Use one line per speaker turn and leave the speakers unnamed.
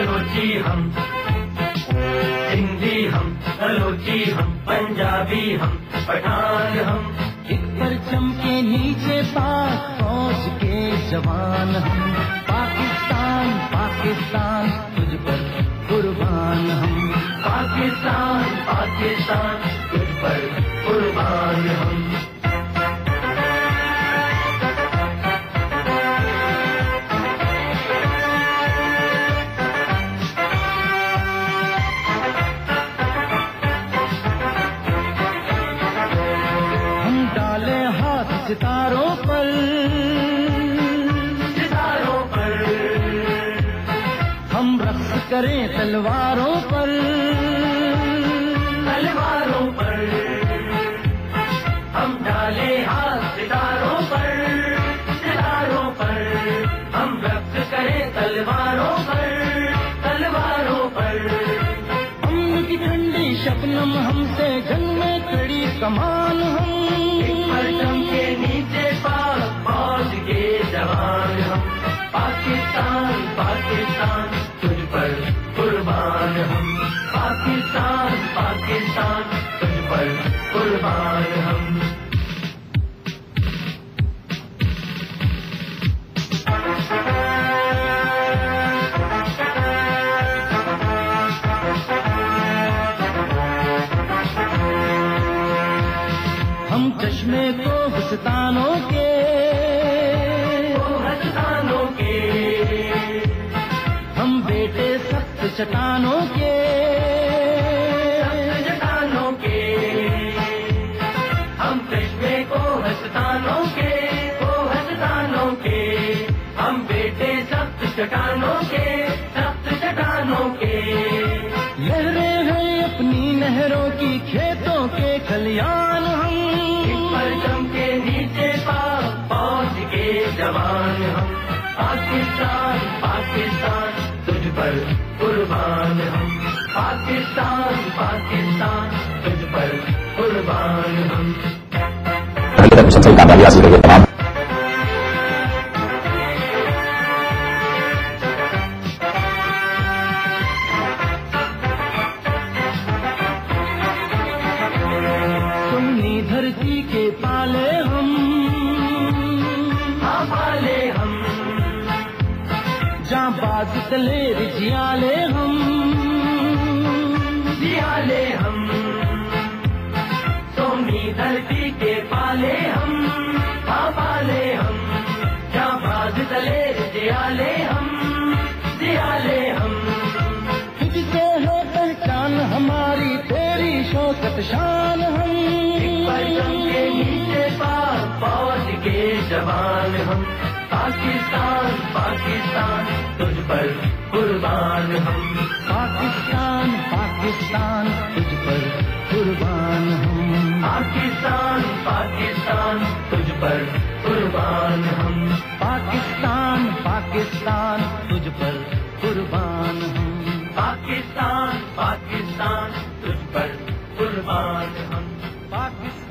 बलोची हम। हिंदी हम बलोची हम पंजाबी हम पठान हम।
एक परचम के नीचे पाक फौज के जवान हम। पाकिस्तान पाकिस्तान तुझ पर कुर्बान हम।
पाकिस्तान पाकिस्तान तुझ पर कुर्बान हम।
तलवारों पर।
तलवारों पर। हम डाले हाथ सितारों पर। सितारों पर हम व्यक्त करें तलवारों पर। तलवारों पर।
हम की ठंडी शबनम हमसे जंग में खड़ी कमान हम।
पाकिस्तान पाकिस्तान तुझ पर कुर्बान हम। हम
चश्मे को हस्तानों के
हस्तानों के।
हम बेटे सख्त चटानों के। नहरों की खेतों के खलियान हम।
परचम के नीचे फौज के जवान हम। पाकिस्तान पाकिस्तान तुझ पर कुर्बान हम। पाकिस्तान पाकिस्तान तुझ पर कुर्बान हम।
जहाँ बाज तले रिजियाले हम।
जियाले हम। सोनी धरती के पाले हम पाले हम। क्या बाज तले जियाले हम जियाले हम।
तुझसे है पहचान हमारी, तेरी शौकत शान हम।
जवान हम। पाकिस्तान पाकिस्तान तुझ पर कुर्बान हम।
पाकिस्तान पाकिस्तान तुझ पर कुर्बान हम।
पाकिस्तान पाकिस्तान तुझ पर कुर्बान हम।
पाकिस्तान पाकिस्तान तुझ पर कुर्बान हम।
पाकिस्तान पाकिस्तान तुझ पर कुर्बान हम।
पाकिस्तान